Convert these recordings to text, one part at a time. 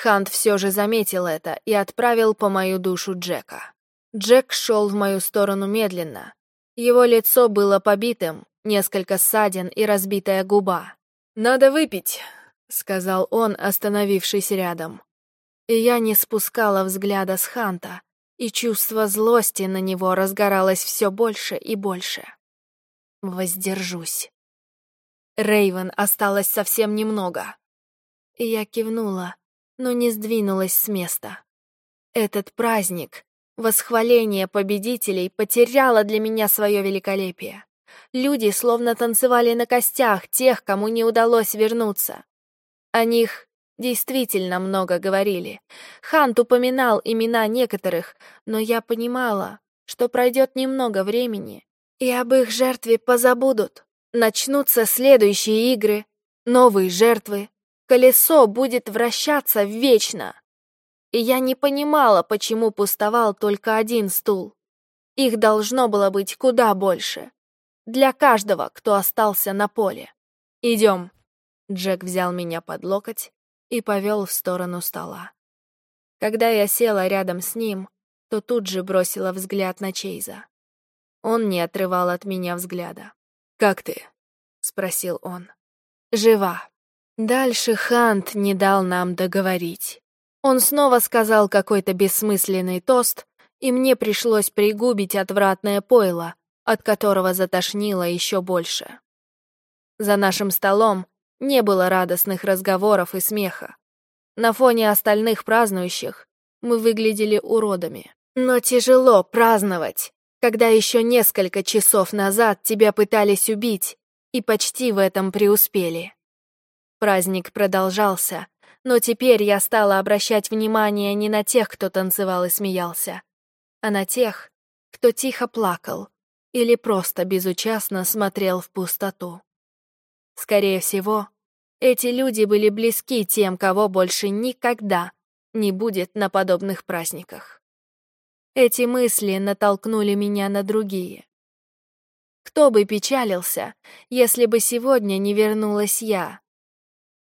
Хант все же заметил это и отправил по мою душу Джека. Джек шел в мою сторону медленно. Его лицо было побитым, несколько ссадин и разбитая губа. «Надо выпить», — сказал он, остановившись рядом. И я не спускала взгляда с Ханта, и чувство злости на него разгоралось все больше и больше. Воздержусь. Рейвен осталось совсем немного. Я кивнула, но не сдвинулась с места. Этот праздник, восхваление победителей, потеряло для меня свое великолепие. Люди словно танцевали на костях тех, кому не удалось вернуться. О них действительно много говорили. Хант упоминал имена некоторых, но я понимала, что пройдет немного времени, и об их жертве позабудут. Начнутся следующие игры, новые жертвы. Колесо будет вращаться вечно. И я не понимала, почему пустовал только один стул. Их должно было быть куда больше. Для каждого, кто остался на поле. «Идем». Джек взял меня под локоть и повел в сторону стола. Когда я села рядом с ним, то тут же бросила взгляд на Чейза. Он не отрывал от меня взгляда. «Как ты?» — спросил он. «Жива». Дальше Хант не дал нам договорить. Он снова сказал какой-то бессмысленный тост, и мне пришлось пригубить отвратное пойло, от которого затошнило еще больше. За нашим столом не было радостных разговоров и смеха. На фоне остальных празднующих мы выглядели уродами. Но тяжело праздновать, когда еще несколько часов назад тебя пытались убить и почти в этом преуспели. Праздник продолжался, но теперь я стала обращать внимание не на тех, кто танцевал и смеялся, а на тех, кто тихо плакал или просто безучастно смотрел в пустоту. Скорее всего, эти люди были близки тем, кого больше никогда не будет на подобных праздниках. Эти мысли натолкнули меня на другие. Кто бы печалился, если бы сегодня не вернулась я?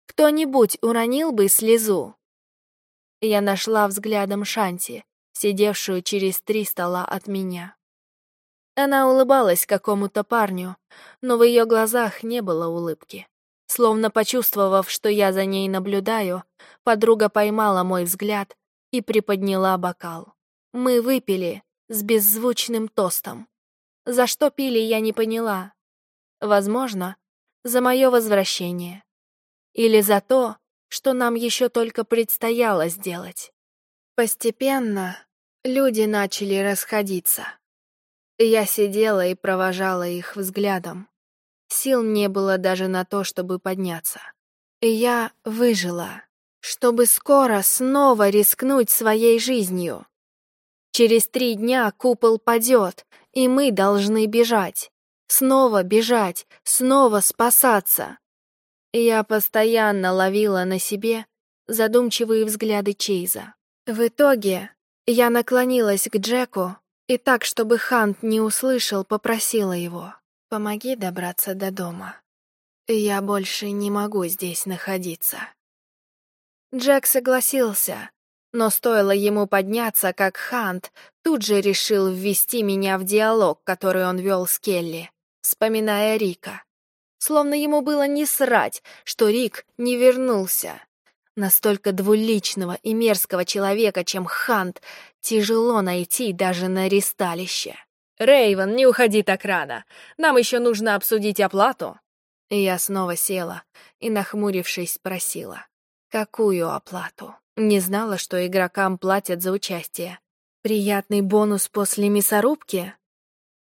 Кто-нибудь уронил бы слезу? Я нашла взглядом Шанти, сидевшую через три стола от меня. Она улыбалась какому-то парню, но в ее глазах не было улыбки. Словно почувствовав, что я за ней наблюдаю, подруга поймала мой взгляд и приподняла бокал. Мы выпили с беззвучным тостом. За что пили, я не поняла. Возможно, за мое возвращение. Или за то, что нам еще только предстояло сделать. Постепенно люди начали расходиться. Я сидела и провожала их взглядом. Сил не было даже на то, чтобы подняться. Я выжила, чтобы скоро снова рискнуть своей жизнью. Через три дня купол падет, и мы должны бежать. Снова бежать, снова спасаться. Я постоянно ловила на себе задумчивые взгляды Чейза. В итоге я наклонилась к Джеку и так, чтобы Хант не услышал, попросила его. «Помоги добраться до дома. Я больше не могу здесь находиться». Джек согласился, но стоило ему подняться, как Хант тут же решил ввести меня в диалог, который он вел с Келли, вспоминая Рика. Словно ему было не срать, что Рик не вернулся. Настолько двуличного и мерзкого человека, чем Хант, тяжело найти даже на ристалище. Рейвен, не уходи так рано. Нам еще нужно обсудить оплату. Я снова села и, нахмурившись, спросила. Какую оплату? Не знала, что игрокам платят за участие. Приятный бонус после мясорубки?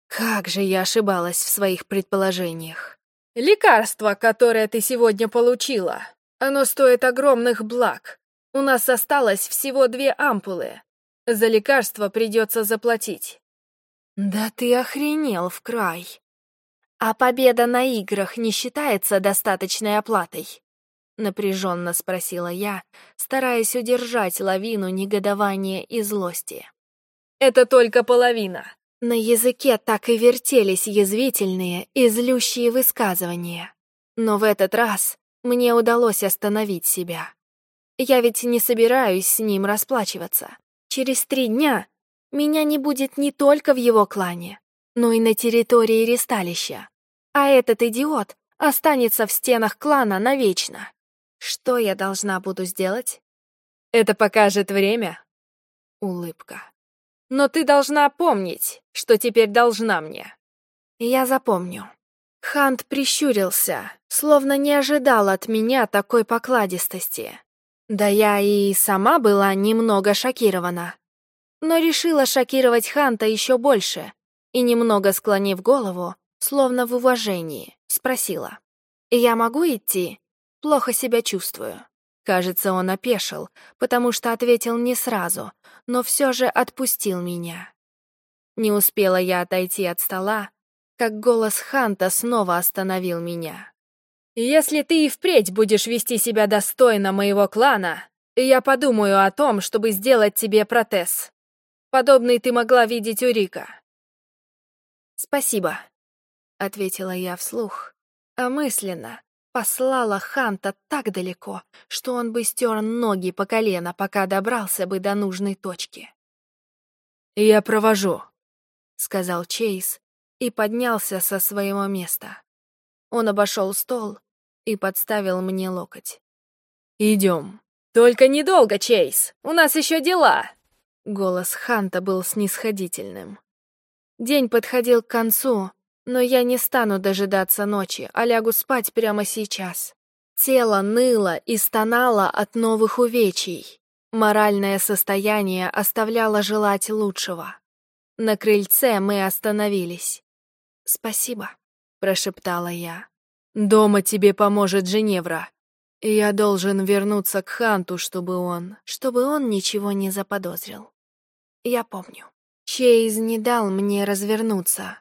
Как же я ошибалась в своих предположениях. Лекарство, которое ты сегодня получила, оно стоит огромных благ. У нас осталось всего две ампулы. За лекарство придется заплатить. Да ты охренел в край. А победа на играх не считается достаточной оплатой? Напряженно спросила я, стараясь удержать лавину негодования и злости. Это только половина. На языке так и вертелись язвительные и злющие высказывания. Но в этот раз мне удалось остановить себя. Я ведь не собираюсь с ним расплачиваться. Через три дня меня не будет не только в его клане, но и на территории ресталища. А этот идиот останется в стенах клана навечно. Что я должна буду сделать? Это покажет время. Улыбка. Но ты должна помнить, что теперь должна мне. Я запомню. Хант прищурился, словно не ожидал от меня такой покладистости. Да я и сама была немного шокирована. Но решила шокировать Ханта еще больше и, немного склонив голову, словно в уважении, спросила. «Я могу идти? Плохо себя чувствую». Кажется, он опешил, потому что ответил не сразу, но все же отпустил меня. Не успела я отойти от стола, как голос Ханта снова остановил меня. «Если ты и впредь будешь вести себя достойно моего клана, я подумаю о том, чтобы сделать тебе протез. Подобный ты могла видеть у Рика». «Спасибо», — ответила я вслух, а мысленно послала Ханта так далеко, что он бы стер ноги по колено, пока добрался бы до нужной точки. «Я провожу», — сказал Чейз и поднялся со своего места. Он обошел стол и подставил мне локоть. «Идем». «Только недолго, Чейз, у нас еще дела!» Голос Ханта был снисходительным. День подходил к концу, но я не стану дожидаться ночи, а лягу спать прямо сейчас. Тело ныло и стонало от новых увечий. Моральное состояние оставляло желать лучшего. На крыльце мы остановились. «Спасибо», — прошептала я. «Дома тебе поможет Женевра. Я должен вернуться к Ханту, чтобы он... Чтобы он ничего не заподозрил. Я помню. Чейз не дал мне развернуться.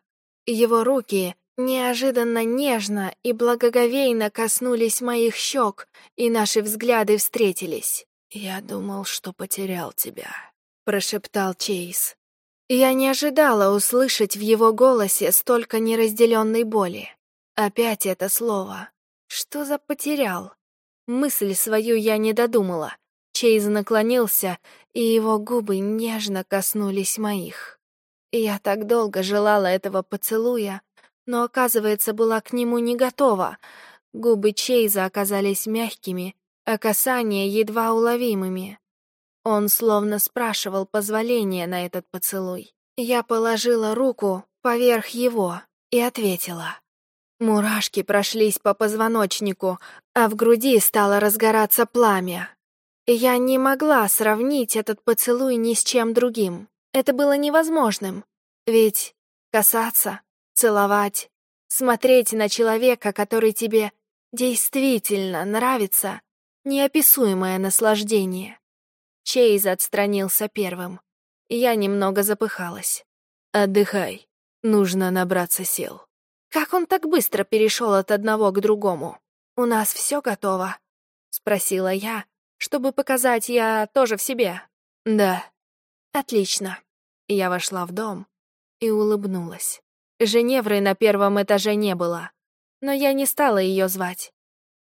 Его руки неожиданно нежно и благоговейно коснулись моих щек, и наши взгляды встретились. «Я думал, что потерял тебя», — прошептал Чейз. Я не ожидала услышать в его голосе столько неразделенной боли. Опять это слово. Что за потерял? Мысль свою я не додумала. Чейз наклонился, и его губы нежно коснулись моих. Я так долго желала этого поцелуя, но, оказывается, была к нему не готова. Губы Чейза оказались мягкими, а касания едва уловимыми. Он словно спрашивал позволения на этот поцелуй. Я положила руку поверх его и ответила. Мурашки прошлись по позвоночнику, а в груди стало разгораться пламя. Я не могла сравнить этот поцелуй ни с чем другим. Это было невозможным. Ведь касаться, целовать, смотреть на человека, который тебе действительно нравится, неописуемое наслаждение. Чейз отстранился первым. Я немного запыхалась. «Отдыхай. Нужно набраться сил». Как он так быстро перешел от одного к другому? «У нас все готово?» — спросила я, чтобы показать я тоже в себе. «Да». «Отлично». Я вошла в дом и улыбнулась. Женевры на первом этаже не было, но я не стала ее звать.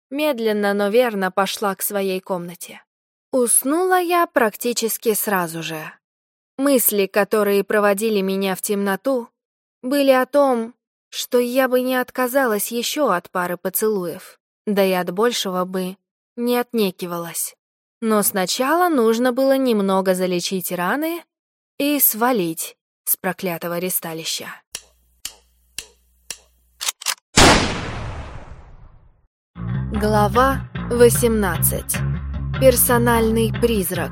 Медленно, но верно пошла к своей комнате. Уснула я практически сразу же. Мысли, которые проводили меня в темноту, были о том, что я бы не отказалась еще от пары поцелуев, да и от большего бы не отнекивалась. Но сначала нужно было немного залечить раны и свалить с проклятого ресталища. Глава 18 Персональный призрак.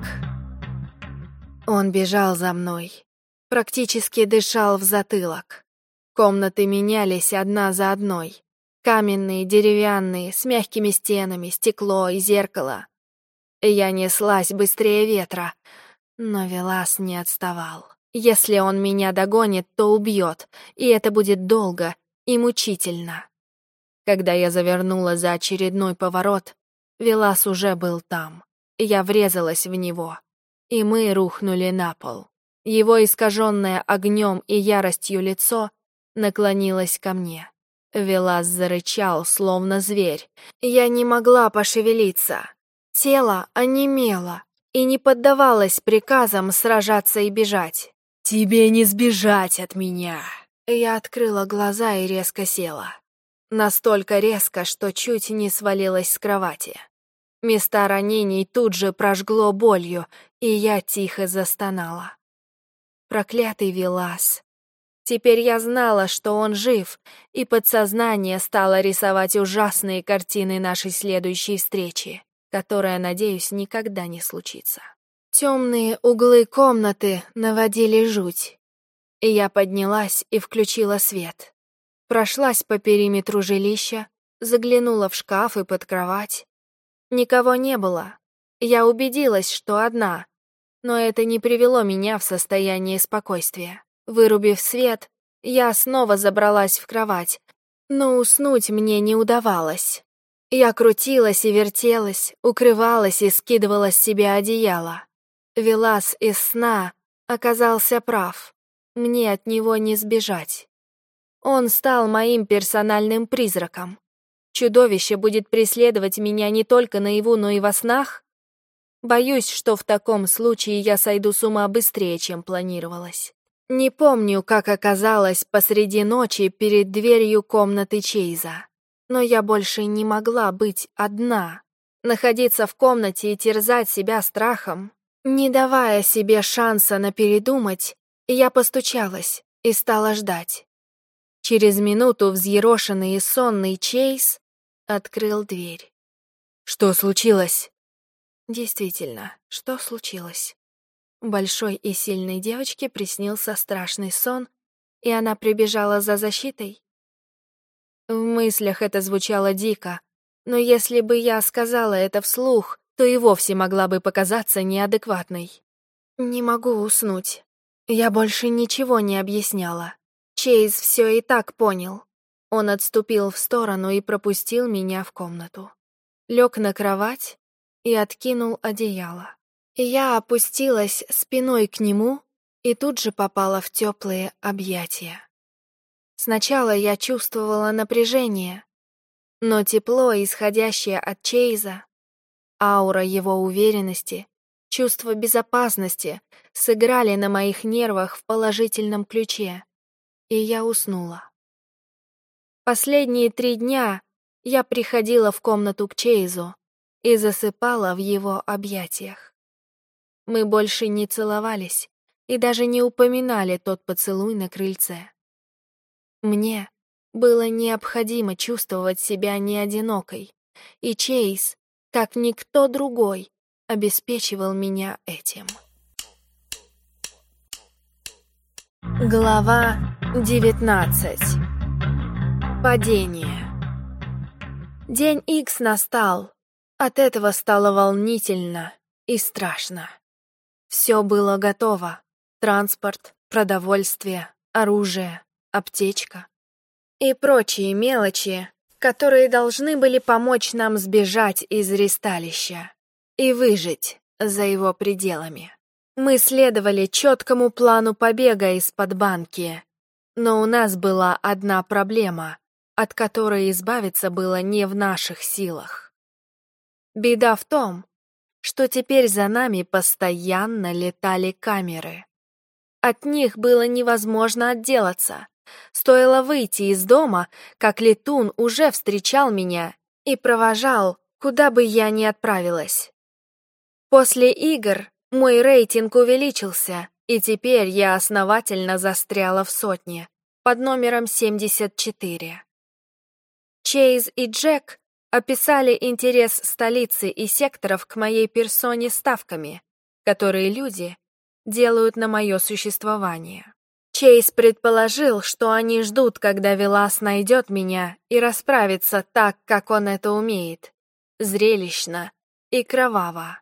Он бежал за мной, практически дышал в затылок. Комнаты менялись одна за одной. Каменные, деревянные, с мягкими стенами, стекло и зеркало. Я неслась быстрее ветра, но Велас не отставал. Если он меня догонит, то убьет, и это будет долго и мучительно. Когда я завернула за очередной поворот, Велас уже был там. Я врезалась в него, и мы рухнули на пол. Его искаженное огнем и яростью лицо наклонилось ко мне. Велас зарычал, словно зверь. Я не могла пошевелиться. Тело онемело и не поддавалось приказам сражаться и бежать. «Тебе не сбежать от меня!» Я открыла глаза и резко села. Настолько резко, что чуть не свалилась с кровати. Места ранений тут же прожгло болью, и я тихо застонала. Проклятый Велас. Теперь я знала, что он жив, и подсознание стало рисовать ужасные картины нашей следующей встречи, которая, надеюсь, никогда не случится. Темные углы комнаты наводили жуть. И я поднялась и включила свет. Прошлась по периметру жилища, заглянула в шкаф и под кровать. Никого не было. Я убедилась, что одна, но это не привело меня в состояние спокойствия. Вырубив свет, я снова забралась в кровать, но уснуть мне не удавалось. Я крутилась и вертелась, укрывалась и скидывала с себя одеяло. Велас из сна оказался прав. Мне от него не сбежать. Он стал моим персональным призраком. Чудовище будет преследовать меня не только наяву, но и во снах? Боюсь, что в таком случае я сойду с ума быстрее, чем планировалось. Не помню, как оказалось посреди ночи перед дверью комнаты Чейза. Но я больше не могла быть одна. Находиться в комнате и терзать себя страхом. Не давая себе шанса на передумать, я постучалась и стала ждать. Через минуту взъерошенный и сонный Чейз открыл дверь. «Что случилось?» Действительно, что случилось? Большой и сильной девочке приснился страшный сон, и она прибежала за защитой? В мыслях это звучало дико, но если бы я сказала это вслух, то и вовсе могла бы показаться неадекватной. Не могу уснуть. Я больше ничего не объясняла. Чейз все и так понял. Он отступил в сторону и пропустил меня в комнату. Лег на кровать и откинул одеяло. Я опустилась спиной к нему и тут же попала в теплые объятия. Сначала я чувствовала напряжение, но тепло, исходящее от Чейза, аура его уверенности, чувство безопасности сыграли на моих нервах в положительном ключе, и я уснула. Последние три дня я приходила в комнату к Чейзу и засыпала в его объятиях. Мы больше не целовались и даже не упоминали тот поцелуй на крыльце. Мне было необходимо чувствовать себя не одинокой, и Чейз, как никто другой, обеспечивал меня этим. Глава девятнадцать Падение. День Икс настал. От этого стало волнительно и страшно. Все было готово. Транспорт, продовольствие, оружие, аптечка и прочие мелочи, которые должны были помочь нам сбежать из ристалища и выжить за его пределами. Мы следовали четкому плану побега из-под банки, но у нас была одна проблема — от которой избавиться было не в наших силах. Беда в том, что теперь за нами постоянно летали камеры. От них было невозможно отделаться. Стоило выйти из дома, как летун уже встречал меня и провожал, куда бы я ни отправилась. После игр мой рейтинг увеличился, и теперь я основательно застряла в сотне, под номером 74. Чейз и Джек описали интерес столицы и секторов к моей персоне ставками, которые люди делают на мое существование. Чейз предположил, что они ждут, когда Велас найдет меня и расправится так, как он это умеет, зрелищно и кроваво.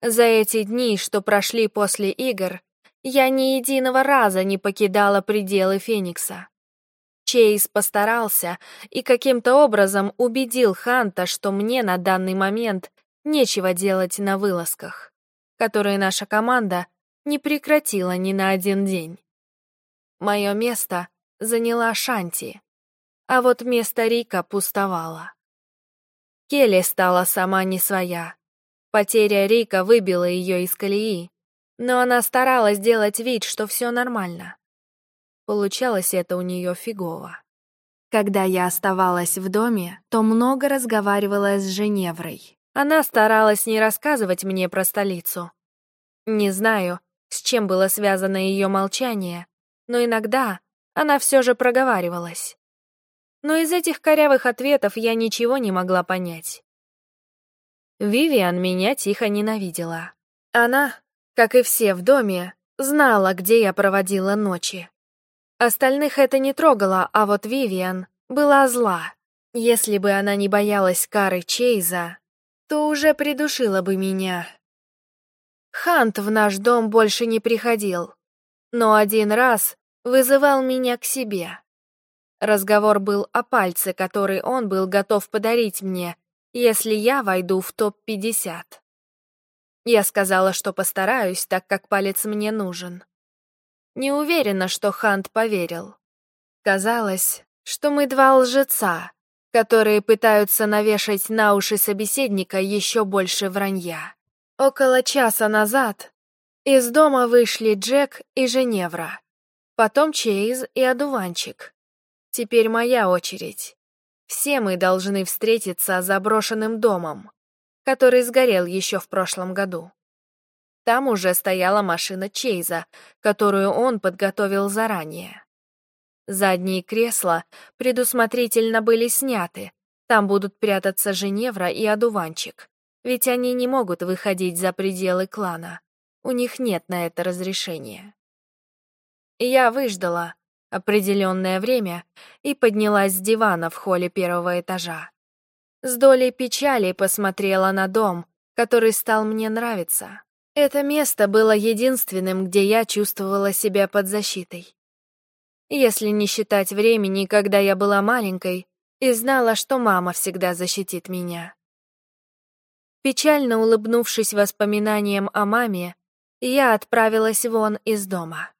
За эти дни, что прошли после игр, я ни единого раза не покидала пределы Феникса. Чейз постарался и каким-то образом убедил Ханта, что мне на данный момент нечего делать на вылазках, которые наша команда не прекратила ни на один день. Мое место заняла Шанти, а вот место Рика пустовало. Келли стала сама не своя, Потеря Рика выбила ее из колеи, но она старалась делать вид, что все нормально. Получалось это у нее фигово. Когда я оставалась в доме, то много разговаривала с Женеврой. Она старалась не рассказывать мне про столицу. Не знаю, с чем было связано ее молчание, но иногда она все же проговаривалась. Но из этих корявых ответов я ничего не могла понять. Вивиан меня тихо ненавидела. Она, как и все в доме, знала, где я проводила ночи. Остальных это не трогало, а вот Вивиан была зла. Если бы она не боялась кары Чейза, то уже придушила бы меня. Хант в наш дом больше не приходил, но один раз вызывал меня к себе. Разговор был о пальце, который он был готов подарить мне, если я войду в топ-50. Я сказала, что постараюсь, так как палец мне нужен. Не уверена, что Хант поверил. Казалось, что мы два лжеца, которые пытаются навешать на уши собеседника еще больше вранья. Около часа назад из дома вышли Джек и Женевра, потом Чейз и Одуванчик. Теперь моя очередь. Все мы должны встретиться заброшенным домом, который сгорел еще в прошлом году. Там уже стояла машина Чейза, которую он подготовил заранее. Задние кресла предусмотрительно были сняты, там будут прятаться Женевра и Одуванчик, ведь они не могут выходить за пределы клана, у них нет на это разрешения. Я выждала, определенное время и поднялась с дивана в холле первого этажа. С долей печали посмотрела на дом, который стал мне нравиться. Это место было единственным, где я чувствовала себя под защитой. Если не считать времени, когда я была маленькой и знала, что мама всегда защитит меня. Печально улыбнувшись воспоминаниям о маме, я отправилась вон из дома.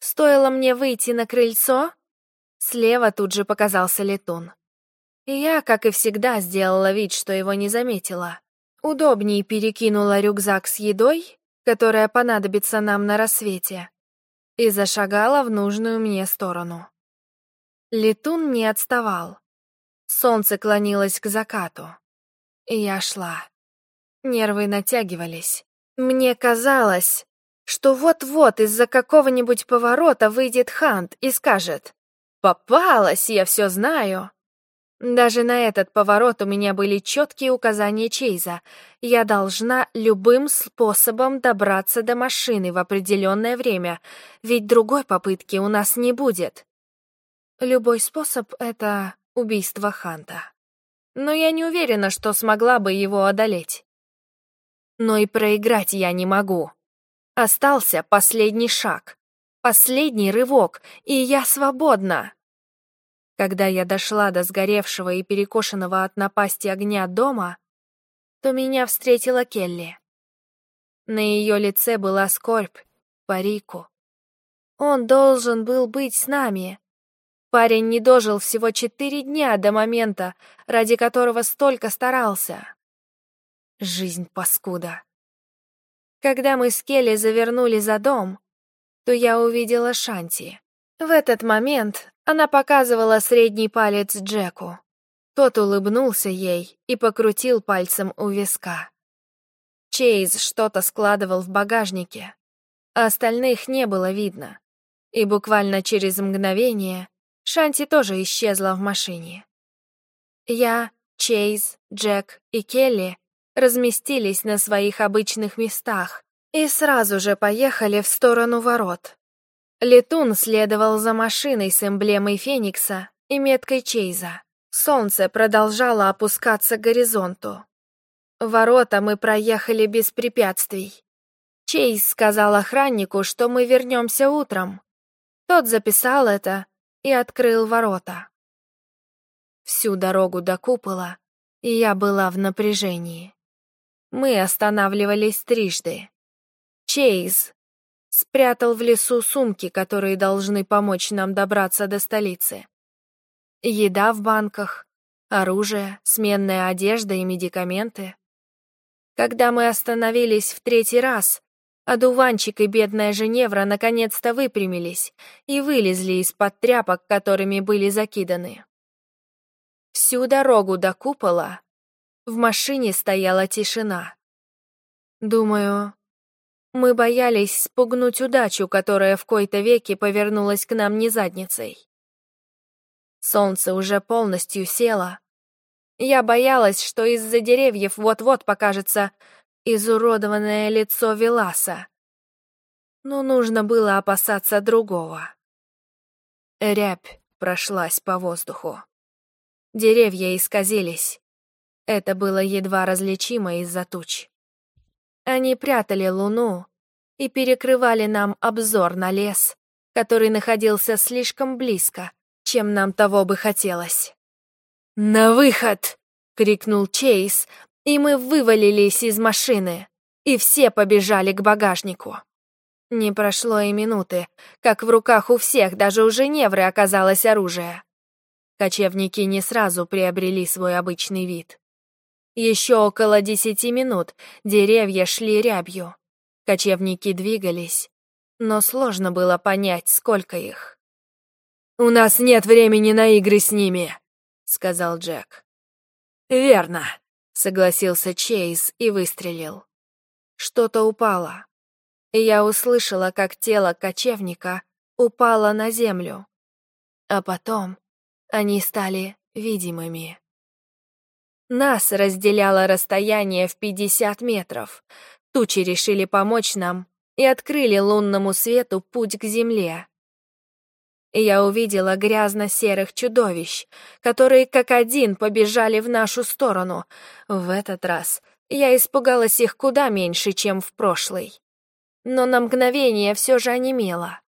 Стоило мне выйти на крыльцо, слева тут же показался летун. И я, как и всегда, сделала вид, что его не заметила. Удобнее перекинула рюкзак с едой, которая понадобится нам на рассвете, и зашагала в нужную мне сторону. Летун не отставал. Солнце клонилось к закату. И я шла. Нервы натягивались. Мне казалось, что вот-вот из-за какого-нибудь поворота выйдет Хант и скажет «Попалась, я все знаю». Даже на этот поворот у меня были четкие указания Чейза. Я должна любым способом добраться до машины в определенное время, ведь другой попытки у нас не будет. Любой способ — это убийство Ханта. Но я не уверена, что смогла бы его одолеть. Но и проиграть я не могу. Остался последний шаг, последний рывок, и я свободна. Когда я дошла до сгоревшего и перекошенного от напасти огня дома, то меня встретила Келли. На ее лице была скорбь по Рику. Он должен был быть с нами. Парень не дожил всего четыре дня до момента, ради которого столько старался. Жизнь паскуда. Когда мы с Келли завернули за дом, то я увидела Шанти. В этот момент она показывала средний палец Джеку. Тот улыбнулся ей и покрутил пальцем у виска. Чейз что-то складывал в багажнике, а остальных не было видно. И буквально через мгновение Шанти тоже исчезла в машине. Я, Чейз, Джек и Келли разместились на своих обычных местах и сразу же поехали в сторону ворот. Летун следовал за машиной с эмблемой Феникса и меткой Чейза. Солнце продолжало опускаться к горизонту. Ворота мы проехали без препятствий. Чейз сказал охраннику, что мы вернемся утром. Тот записал это и открыл ворота. Всю дорогу до купола я была в напряжении. Мы останавливались трижды. Чейз спрятал в лесу сумки, которые должны помочь нам добраться до столицы. Еда в банках, оружие, сменная одежда и медикаменты. Когда мы остановились в третий раз, одуванчик и бедная Женевра наконец-то выпрямились и вылезли из-под тряпок, которыми были закиданы. Всю дорогу до купола в машине стояла тишина. Думаю, мы боялись спугнуть удачу, которая в кои-то веки повернулась к нам не задницей. Солнце уже полностью село. Я боялась, что из-за деревьев вот-вот покажется изуродованное лицо Веласа. Но нужно было опасаться другого. Рябь прошлась по воздуху. Деревья исказились. Это было едва различимо из-за туч. Они прятали луну и перекрывали нам обзор на лес, который находился слишком близко, чем нам того бы хотелось. «На выход!» — крикнул Чейз, и мы вывалились из машины, и все побежали к багажнику. Не прошло и минуты, как в руках у всех, даже у Женевры, оказалось оружие. Кочевники не сразу приобрели свой обычный вид. Еще около десяти минут деревья шли рябью. Кочевники двигались, но сложно было понять, сколько их. «У нас нет времени на игры с ними», — сказал Джек. «Верно», — согласился Чейз и выстрелил. Что-то упало. Я услышала, как тело кочевника упало на землю. А потом они стали видимыми. Нас разделяло расстояние в 50 метров. Тучи решили помочь нам и открыли лунному свету путь к земле я увидела грязно-серых чудовищ, которые как один побежали в нашу сторону. В этот раз я испугалась их куда меньше, чем в прошлый. Но на мгновение все же онемела.